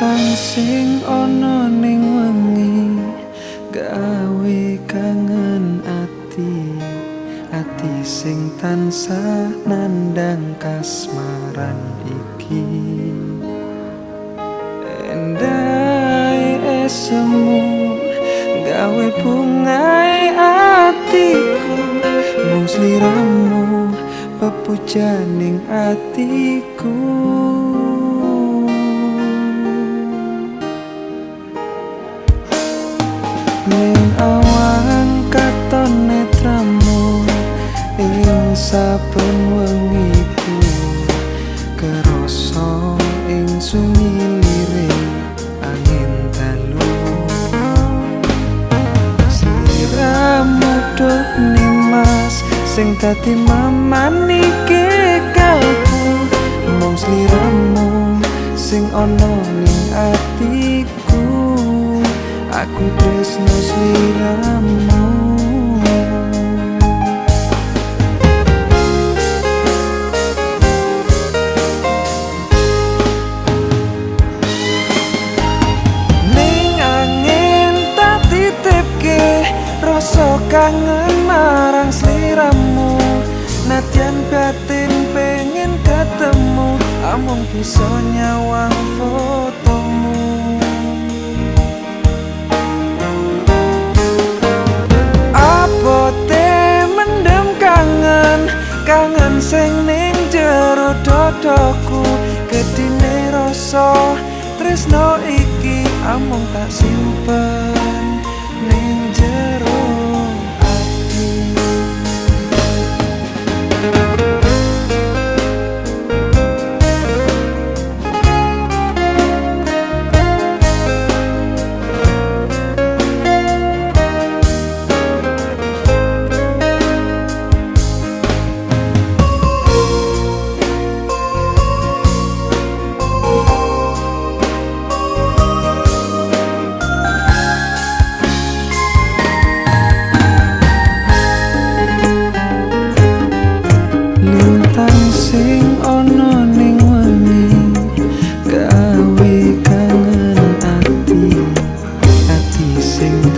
lintang sing ana ning wengi gawe kangen ati ati sing tansah nandang kasmaran iki. Endai esemu gawe bungai atiku mung sliramu pepujaning atiku ning awan katon netramu ing saben wengiku kerasa ing sumilire angin dalu. Sliramu doh nimas sing dadi mamani kalbu. Mung sliramu sing ana ning atiku aku tresno sliramu. Ning angin tak titipke rasa kangen marang sliramu. Nadyan batin pengen ketemu amung bisa nyawang fotomu rasa tresno iki amung tak simpen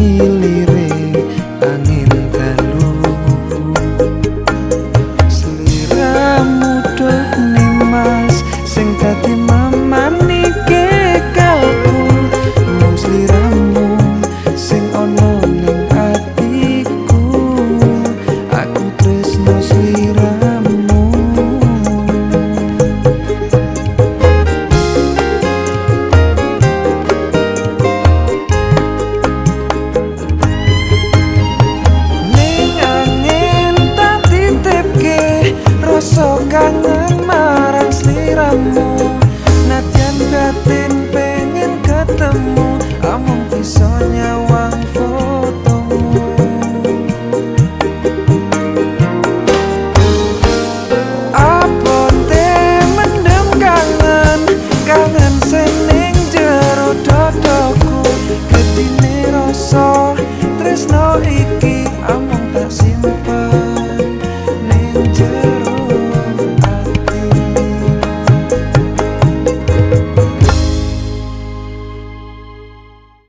ing kangen marang sliramu nadyan batin pengen ketemu amung bisa nyawang